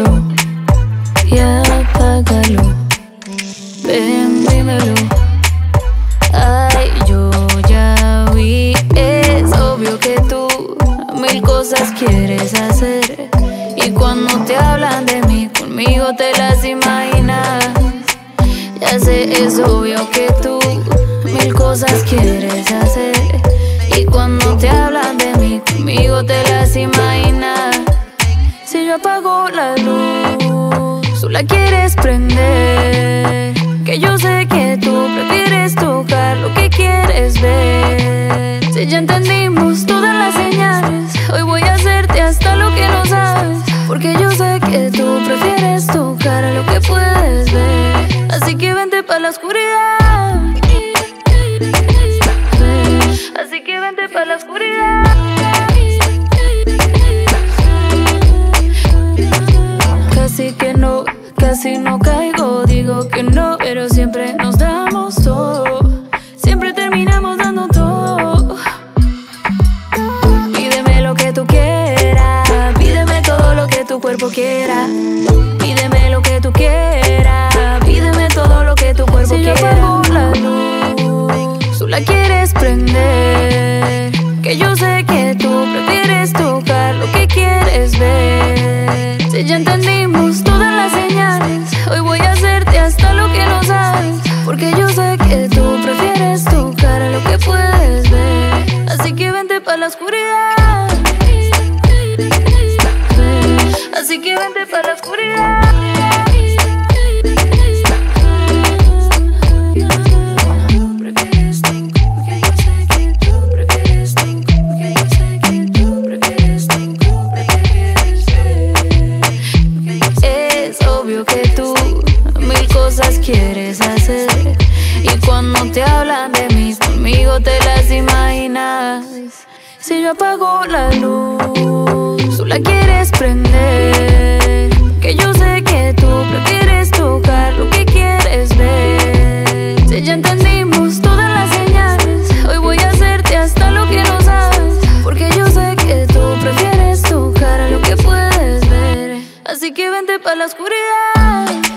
dímelo y apágalo. Ven, dímelo. Ay, yo ya vi, es obvio que tú mil cosas quieres hacer. Y cuando te hablan de mí, conmigo te las imaginas. Ya sé, es obvio que tú mil cosas quieres hacer. Y cuando te hablan de mí, conmigo te las imaginas. Si yo apago la luz, tú la quieres prender. Que yo sé que tú prefieres tocar lo que quieres ver. Si ya entendimos todas las señales, hoy voy a hacerte hasta lo que no sabes. Porque yo sé que tú prefieres tocar lo que puedes ver. Así que vente para la oscuridad. Así que vente para la oscuridad. Que no, casi no caigo, digo que no, pero siempre nos damos todo. Siempre terminamos dando todo. Pídeme lo que tú quieras, pídeme todo lo que tu cuerpo quiera. Pídeme lo que tú quieras, pídeme todo lo que tu cuerpo quiera. Si yo apago la luz, tú la quieres prender. Que yo sé que tú prefieres tocar lo que quieres ver. Si ya entendimos la oscuridad. Así que vente para la oscuridad. Es obvio que tú mil cosas quieres hacer y cuando te hablan de Si yo apago la luz, tú la quieres prender. Que yo sé que tú prefieres tocar lo que quieres ver. Si ya entendimos todas las señales, hoy voy a hacerte hasta lo que no sabes. Porque yo sé que tú prefieres tocar lo que puedes ver. Así que vente para la oscuridad.